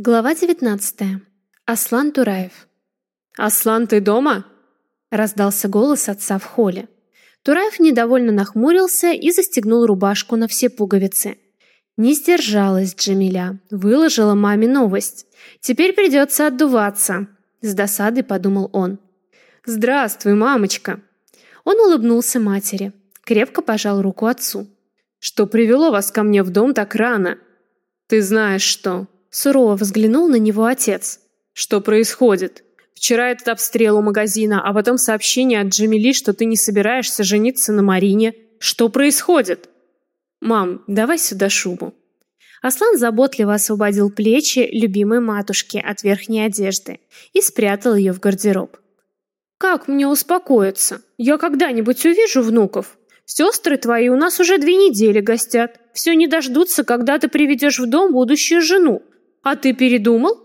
Глава 19. Аслан Тураев. «Аслан, ты дома?» – раздался голос отца в холле. Тураев недовольно нахмурился и застегнул рубашку на все пуговицы. Не сдержалась Джамиля, выложила маме новость. Теперь придется отдуваться. С досадой подумал он. «Здравствуй, мамочка!» Он улыбнулся матери, крепко пожал руку отцу. «Что привело вас ко мне в дом так рано?» «Ты знаешь что?» Сурово взглянул на него отец. «Что происходит? Вчера этот обстрел у магазина, а потом сообщение от Джамили, что ты не собираешься жениться на Марине. Что происходит?» «Мам, давай сюда шубу». Аслан заботливо освободил плечи любимой матушки от верхней одежды и спрятал ее в гардероб. «Как мне успокоиться? Я когда-нибудь увижу внуков? Сестры твои у нас уже две недели гостят. Все не дождутся, когда ты приведешь в дом будущую жену. А ты передумал?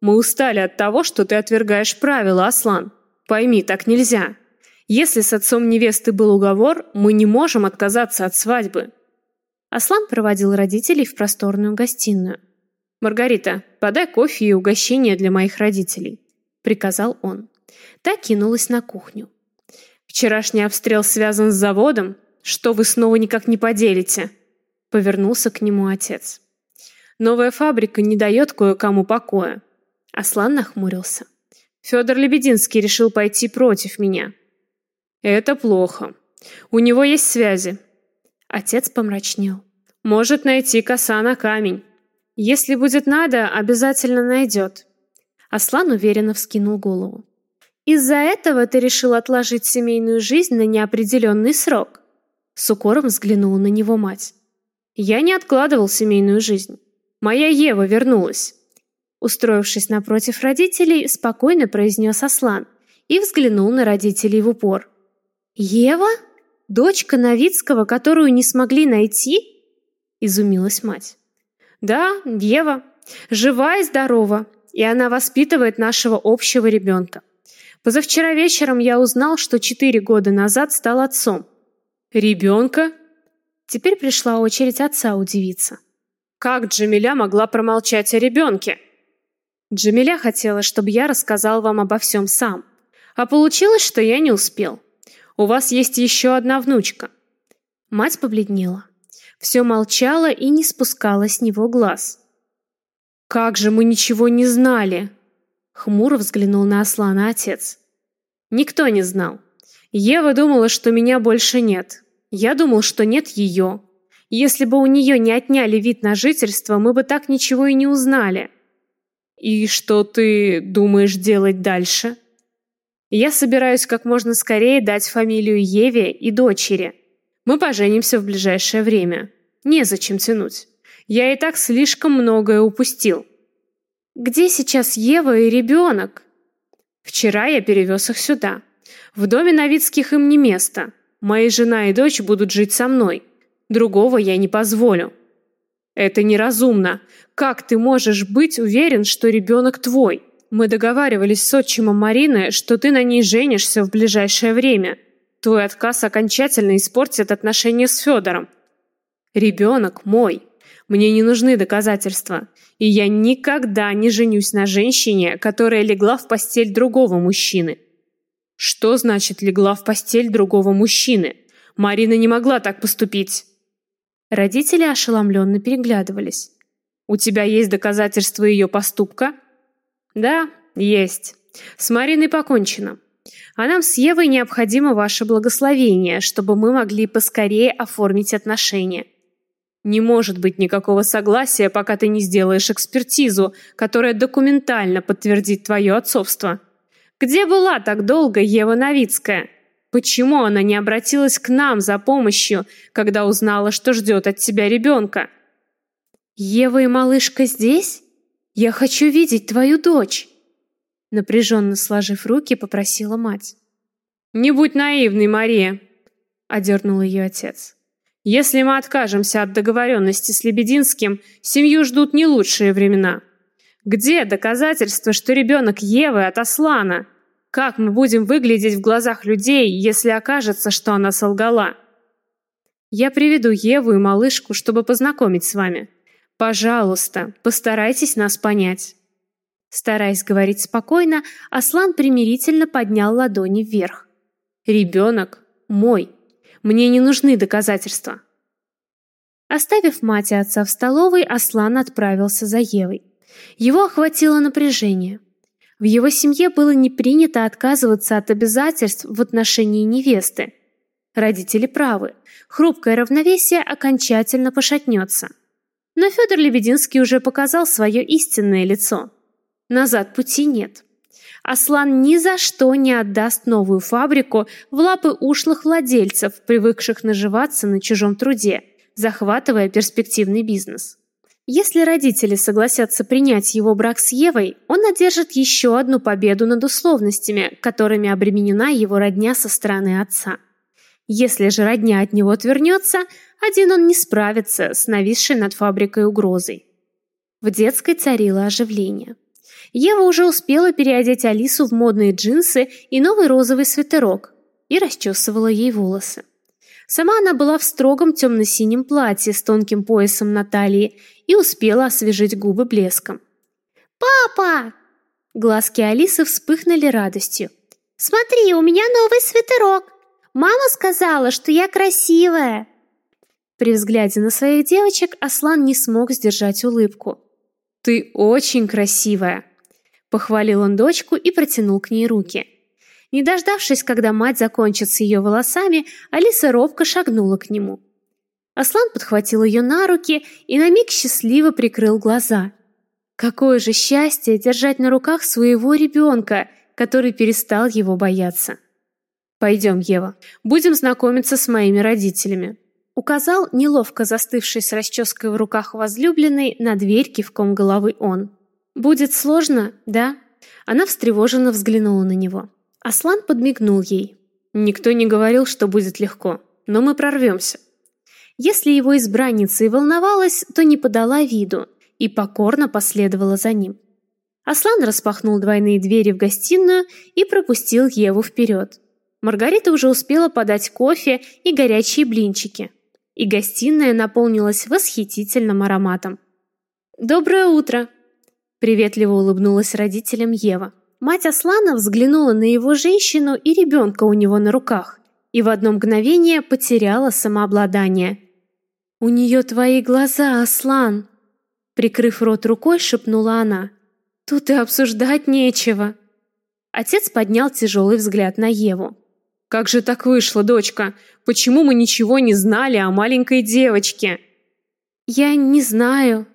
Мы устали от того, что ты отвергаешь правила, Аслан. Пойми, так нельзя. Если с отцом невесты был уговор, мы не можем отказаться от свадьбы. Аслан проводил родителей в просторную гостиную. «Маргарита, подай кофе и угощение для моих родителей», — приказал он. Та кинулась на кухню. «Вчерашний обстрел связан с заводом? Что вы снова никак не поделите?» Повернулся к нему отец. Новая фабрика не дает кое-кому покоя. Аслан нахмурился. Федор Лебединский решил пойти против меня. Это плохо. У него есть связи. Отец помрачнел. Может найти коса на камень. Если будет надо, обязательно найдет. Аслан уверенно вскинул голову. Из-за этого ты решил отложить семейную жизнь на неопределенный срок? С укором взглянула на него мать. Я не откладывал семейную жизнь. Моя Ева вернулась. Устроившись напротив родителей, спокойно произнес Аслан и взглянул на родителей в упор. «Ева? Дочка Новицкого, которую не смогли найти?» Изумилась мать. «Да, Ева. Жива и здорова, и она воспитывает нашего общего ребенка. Позавчера вечером я узнал, что четыре года назад стал отцом. Ребенка?» Теперь пришла очередь отца удивиться. Как Джамиля могла промолчать о ребенке? Джамиля хотела, чтобы я рассказал вам обо всем сам. А получилось, что я не успел. У вас есть еще одна внучка. Мать побледнела. Все молчала и не спускала с него глаз. Как же мы ничего не знали? Хмуро взглянул на Аслана отец. Никто не знал. Ева думала, что меня больше нет. Я думал, что нет ее. Если бы у нее не отняли вид на жительство, мы бы так ничего и не узнали. И что ты думаешь делать дальше? Я собираюсь как можно скорее дать фамилию Еве и дочери. Мы поженимся в ближайшее время. Незачем тянуть. Я и так слишком многое упустил. Где сейчас Ева и ребенок? Вчера я перевез их сюда. В доме Новицких им не место. Моя жена и дочь будут жить со мной. Другого я не позволю. Это неразумно. Как ты можешь быть уверен, что ребенок твой? Мы договаривались с отчимом Марины, что ты на ней женишься в ближайшее время. Твой отказ окончательно испортит отношения с Федором. Ребенок мой. Мне не нужны доказательства. И я никогда не женюсь на женщине, которая легла в постель другого мужчины. Что значит легла в постель другого мужчины? Марина не могла так поступить. Родители ошеломленно переглядывались. «У тебя есть доказательства ее поступка?» «Да, есть. С Мариной покончено. А нам с Евой необходимо ваше благословение, чтобы мы могли поскорее оформить отношения. Не может быть никакого согласия, пока ты не сделаешь экспертизу, которая документально подтвердит твое отцовство. Где была так долго Ева Новицкая?» Почему она не обратилась к нам за помощью, когда узнала, что ждет от тебя ребенка? Ева и малышка здесь? Я хочу видеть твою дочь. Напряженно сложив руки, попросила мать. Не будь наивной, Мария, одернул ее отец. Если мы откажемся от договоренности с Лебединским, семью ждут не лучшие времена. Где доказательства, что ребенок Евы от Аслана? Как мы будем выглядеть в глазах людей, если окажется, что она солгала? Я приведу Еву и малышку, чтобы познакомить с вами. Пожалуйста, постарайтесь нас понять. Стараясь говорить спокойно, Аслан примирительно поднял ладони вверх. Ребенок мой. Мне не нужны доказательства. Оставив мать и отца в столовой, Аслан отправился за Евой. Его охватило напряжение. В его семье было не принято отказываться от обязательств в отношении невесты. Родители правы. Хрупкое равновесие окончательно пошатнется. Но Федор Лебединский уже показал свое истинное лицо. Назад пути нет. Аслан ни за что не отдаст новую фабрику в лапы ушлых владельцев, привыкших наживаться на чужом труде, захватывая перспективный бизнес. Если родители согласятся принять его брак с Евой, он одержит еще одну победу над условностями, которыми обременена его родня со стороны отца. Если же родня от него отвернется, один он не справится с нависшей над фабрикой угрозой. В детской царило оживление. Ева уже успела переодеть Алису в модные джинсы и новый розовый свитерок и расчесывала ей волосы. Сама она была в строгом темно-синем платье с тонким поясом на талии и успела освежить губы блеском. «Папа!» Глазки Алисы вспыхнули радостью. «Смотри, у меня новый свитерок! Мама сказала, что я красивая!» При взгляде на своих девочек Аслан не смог сдержать улыбку. «Ты очень красивая!» Похвалил он дочку и протянул к ней руки. Не дождавшись, когда мать закончит с ее волосами, Алиса робко шагнула к нему. Аслан подхватил ее на руки и на миг счастливо прикрыл глаза. Какое же счастье держать на руках своего ребенка, который перестал его бояться. «Пойдем, Ева, будем знакомиться с моими родителями», указал неловко застывший с расческой в руках возлюбленный на дверь кивком головы он. «Будет сложно, да?» Она встревоженно взглянула на него. Аслан подмигнул ей. «Никто не говорил, что будет легко, но мы прорвемся». Если его избранница и волновалась, то не подала виду и покорно последовала за ним. Аслан распахнул двойные двери в гостиную и пропустил Еву вперед. Маргарита уже успела подать кофе и горячие блинчики, и гостиная наполнилась восхитительным ароматом. «Доброе утро!» Приветливо улыбнулась родителям Ева. Мать Аслана взглянула на его женщину и ребенка у него на руках и в одно мгновение потеряла самообладание. «У нее твои глаза, Аслан!» Прикрыв рот рукой, шепнула она. «Тут и обсуждать нечего!» Отец поднял тяжелый взгляд на Еву. «Как же так вышло, дочка? Почему мы ничего не знали о маленькой девочке?» «Я не знаю»,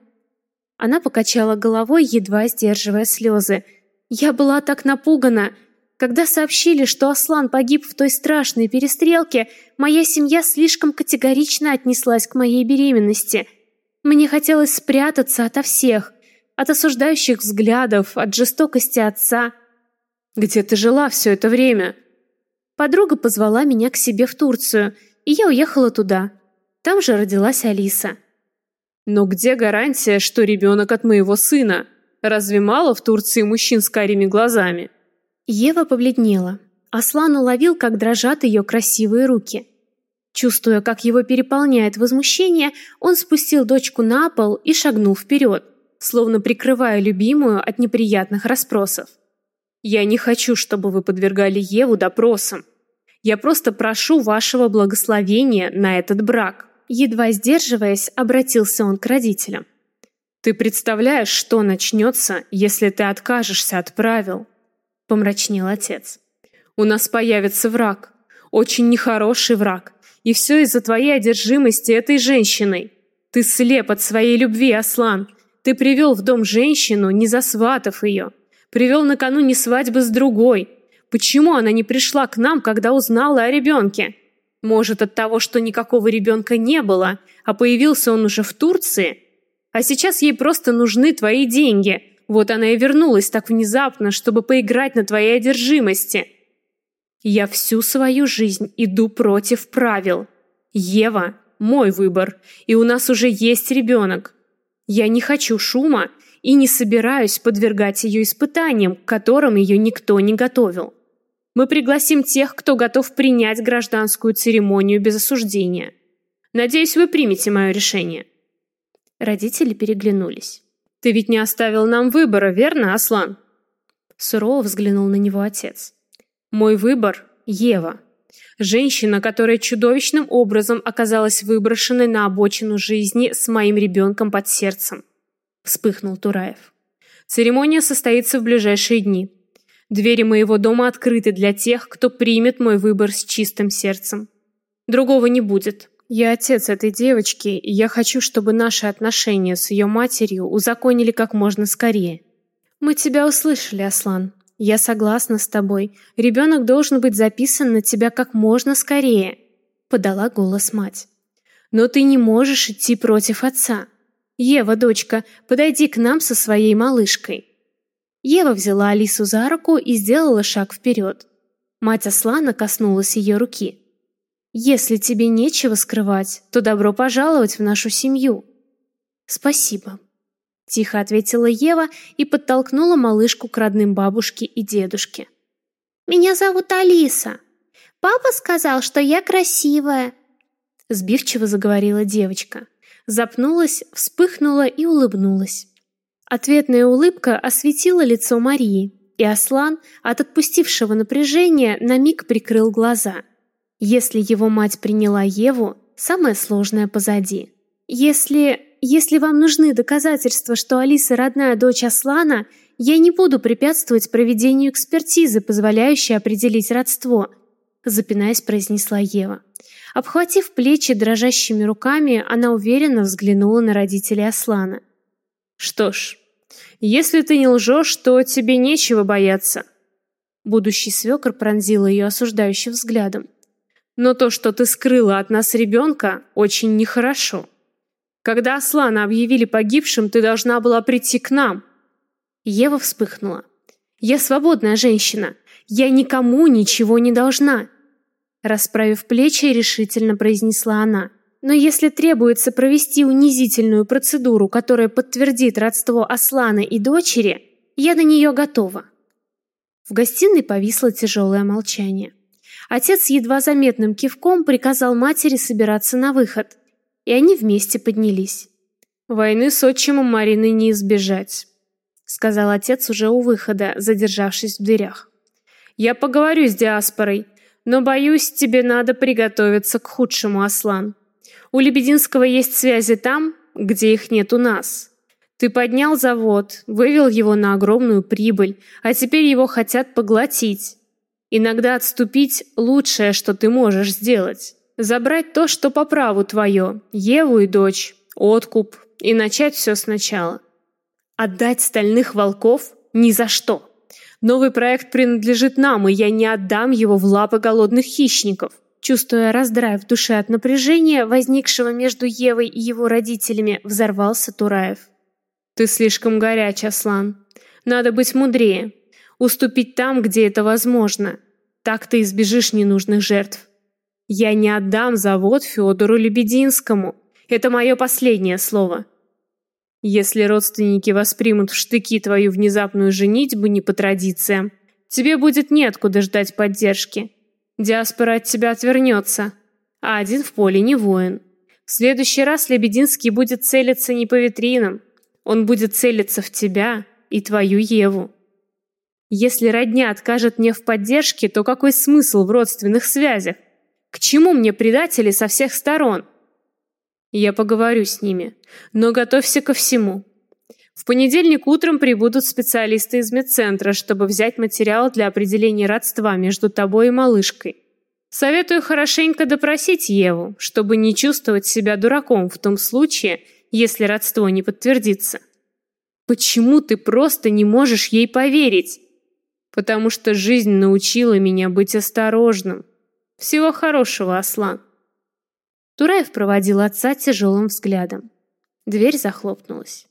она покачала головой, едва сдерживая слезы. Я была так напугана. Когда сообщили, что Аслан погиб в той страшной перестрелке, моя семья слишком категорично отнеслась к моей беременности. Мне хотелось спрятаться ото всех, от осуждающих взглядов, от жестокости отца. Где ты жила все это время? Подруга позвала меня к себе в Турцию, и я уехала туда. Там же родилась Алиса. Но где гарантия, что ребенок от моего сына? Разве мало в Турции мужчин с карими глазами? Ева побледнела. Аслан уловил, как дрожат ее красивые руки. Чувствуя, как его переполняет возмущение, он спустил дочку на пол и шагнул вперед, словно прикрывая любимую от неприятных расспросов. «Я не хочу, чтобы вы подвергали Еву допросам. Я просто прошу вашего благословения на этот брак». Едва сдерживаясь, обратился он к родителям. «Ты представляешь, что начнется, если ты откажешься от правил?» — помрачнел отец. «У нас появится враг, очень нехороший враг, и все из-за твоей одержимости этой женщиной. Ты слеп от своей любви, Аслан. Ты привел в дом женщину, не засватав ее. Привел накануне свадьбы с другой. Почему она не пришла к нам, когда узнала о ребенке?» Может, от того, что никакого ребенка не было, а появился он уже в Турции? А сейчас ей просто нужны твои деньги. Вот она и вернулась так внезапно, чтобы поиграть на твоей одержимости. Я всю свою жизнь иду против правил. Ева – мой выбор, и у нас уже есть ребенок. Я не хочу шума и не собираюсь подвергать ее испытаниям, к которым ее никто не готовил. Мы пригласим тех, кто готов принять гражданскую церемонию без осуждения. Надеюсь, вы примете мое решение». Родители переглянулись. Ты ведь не оставил нам выбора, верно, Аслан? Сурово взглянул на него отец. Мой выбор — Ева. Женщина, которая чудовищным образом оказалась выброшенной на обочину жизни с моим ребенком под сердцем. Вспыхнул Тураев. Церемония состоится в ближайшие дни. Двери моего дома открыты для тех, кто примет мой выбор с чистым сердцем. Другого не будет. Я отец этой девочки, и я хочу, чтобы наши отношения с ее матерью узаконили как можно скорее. Мы тебя услышали, Аслан. Я согласна с тобой. Ребенок должен быть записан на тебя как можно скорее, подала голос мать. Но ты не можешь идти против отца. Ева, дочка, подойди к нам со своей малышкой. Ева взяла Алису за руку и сделала шаг вперед. Мать Аслана коснулась ее руки. Если тебе нечего скрывать, то добро пожаловать в нашу семью. Спасибо, тихо ответила Ева и подтолкнула малышку к родным бабушке и дедушке. Меня зовут Алиса. Папа сказал, что я красивая, сбивчиво заговорила девочка. Запнулась, вспыхнула и улыбнулась. Ответная улыбка осветила лицо Марии, и Аслан от отпустившего напряжения на миг прикрыл глаза. Если его мать приняла Еву, самое сложное позади. Если если вам нужны доказательства, что Алиса родная дочь Аслана, я не буду препятствовать проведению экспертизы, позволяющей определить родство, запинаясь, произнесла Ева. Обхватив плечи дрожащими руками, она уверенно взглянула на родителей Аслана. Что ж, если ты не лжешь, то тебе нечего бояться. Будущий свекр пронзил ее осуждающим взглядом. Но то, что ты скрыла от нас ребенка, очень нехорошо. Когда Аслана объявили погибшим, ты должна была прийти к нам. Ева вспыхнула. Я свободная женщина. Я никому ничего не должна. Расправив плечи, решительно произнесла она. Но если требуется провести унизительную процедуру, которая подтвердит родство Аслана и дочери, я на нее готова. В гостиной повисло тяжелое молчание. Отец едва заметным кивком приказал матери собираться на выход и они вместе поднялись. «Войны с отчимом Марины не избежать», — сказал отец уже у выхода, задержавшись в дверях. «Я поговорю с диаспорой, но, боюсь, тебе надо приготовиться к худшему, Аслан. У Лебединского есть связи там, где их нет у нас. Ты поднял завод, вывел его на огромную прибыль, а теперь его хотят поглотить. Иногда отступить – лучшее, что ты можешь сделать». Забрать то, что по праву твое, Еву и дочь, откуп, и начать все сначала. Отдать стальных волков ни за что. Новый проект принадлежит нам, и я не отдам его в лапы голодных хищников. Чувствуя раздрай в душе от напряжения, возникшего между Евой и его родителями, взорвался Тураев. Ты слишком горяч, Аслан. Надо быть мудрее. Уступить там, где это возможно. Так ты избежишь ненужных жертв. Я не отдам завод Федору Лебединскому. Это мое последнее слово. Если родственники воспримут в штыки твою внезапную женитьбу не по традициям, тебе будет неоткуда ждать поддержки. Диаспора от тебя отвернется, а один в поле не воин. В следующий раз Лебединский будет целиться не по витринам, он будет целиться в тебя и твою Еву. Если родня откажет мне в поддержке, то какой смысл в родственных связях? К чему мне предатели со всех сторон? Я поговорю с ними, но готовься ко всему. В понедельник утром прибудут специалисты из медцентра, чтобы взять материал для определения родства между тобой и малышкой. Советую хорошенько допросить Еву, чтобы не чувствовать себя дураком в том случае, если родство не подтвердится. Почему ты просто не можешь ей поверить? Потому что жизнь научила меня быть осторожным. Всего хорошего, Аслан. Тураев проводил отца тяжелым взглядом. Дверь захлопнулась.